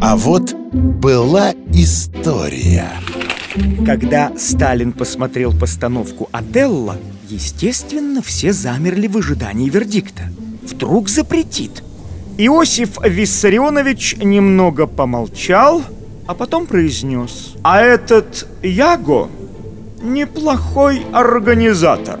А вот была история. Когда Сталин посмотрел постановку «Отелло», естественно, все замерли в ожидании вердикта. Вдруг запретит. Иосиф Виссарионович немного помолчал, а потом произнес. А этот Яго неплохой организатор